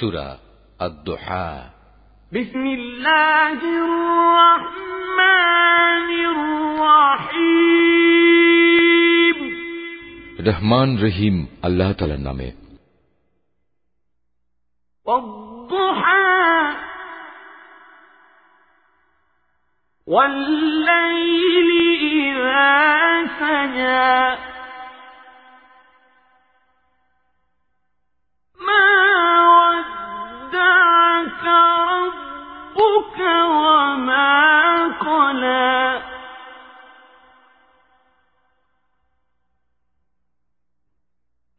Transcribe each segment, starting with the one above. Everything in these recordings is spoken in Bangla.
سورة الضحى. بسم الله الرحمن الرحيم. رحمن رحيم الله تعالى نامه والضحى والليل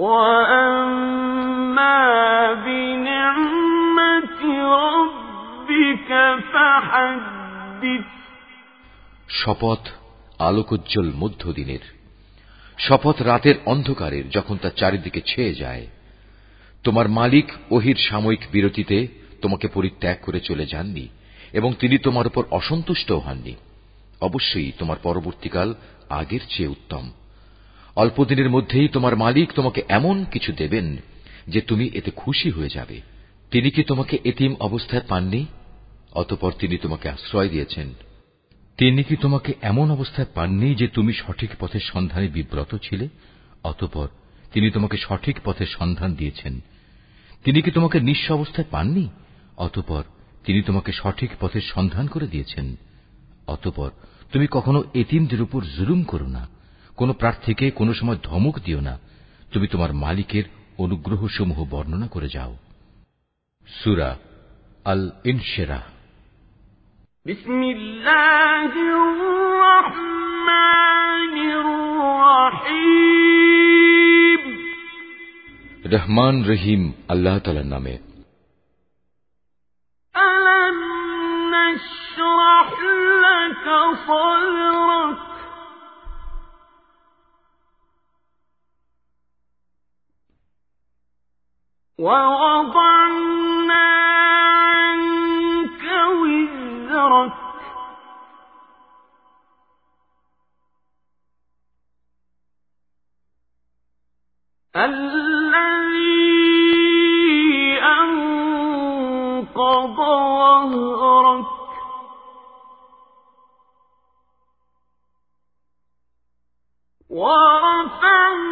وأما بنعمة ربك فحدث শপথ আলোকোজ্জ্বল মধ্যদিনের শপথ রাতের অন্ধকারের যখন তা চারিদিকে ছেয়ে যায় তোমার মালিক ওহির সাময়িক বিরতিতে তোমাকে পরিত্যাগ করে চলে যাননি এবং তিনি তোমার উপর অসন্তুষ্টও হননি অবশ্যই তোমার পরবর্তীকাল আগের চেয়ে উত্তম অল্পদিনের মধ্যেই তোমার মালিক তোমাকে এমন কিছু দেবেন যে তুমি এতে খুশি হয়ে যাবে। তিনি কি তোমাকে এতিম অবস্থায় পাননি? অতপর তিনি তোমাকে আশ্রয় দিয়েছেন। তিনি কি তোমাকে এমন অবস্থায় পাননি যে তুমি সঠিক পথের সন্ধানে বিব্রত ছিলে? অতপর তিনি তোমাকে সঠিক পথের সন্ধান দিয়েছেন। তিনি কি তোমাকে নিঃস্ব অবস্থায় পাননি? অতপর তিনি তোমাকে সঠিক পথের সন্ধান করে দিয়েছেন। অতপর তুমি কখনো এতিমদের উপর জুলুম করো না। কোন প্রার্থীকে কোন সময় ধমক দিও না তুমি তোমার মালিকের অনুগ্রহসমূহ বর্ণনা করে যাও সুরা আল ইনশেরা بسم الله الرحمن الرحيم রহমান রহিম আল্লাহ তালার নামে ألم نشرح لك صدرك ووضعنا عنك وزرك. الذي أنقض ظهرك ورفعنا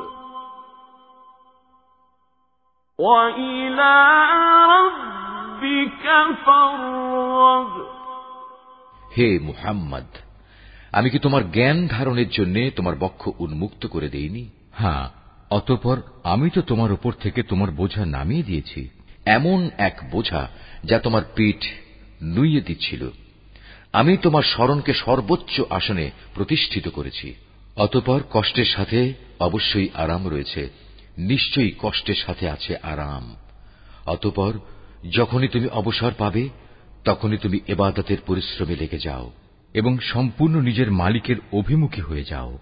হে মুহাম্মদ, আমি কি তোমার জ্ঞান ধারণের জন্য তোমার বক্ষ উন্মুক্ত করে দেইনি? হ্যাঁ অতঃপর আমি তো তোমার ওপর থেকে তোমার বোঝা নামিয়ে দিয়েছি। এমন এক বোঝা যা তোমার পিঠ নুইয়ে দিচ্ছিল। আমি তোমার স্মরণকে সর্বোচ্চ আসনে প্রতিষ্ঠিত করেছি। অতঃপর কষ্টের সাথে অবশ্যই আরাম রয়েছে। নিশ্চয়ই কষ্টের সাথে আছে আরাম। অতপর, যখনই তুমি অবসর পাবে, তখনই তুমি এবাদতের পরিশ্রমে লেগে যাও এবং সম্পূর্ণ নিজের মালিকের অভিমুখী হয়ে যাও।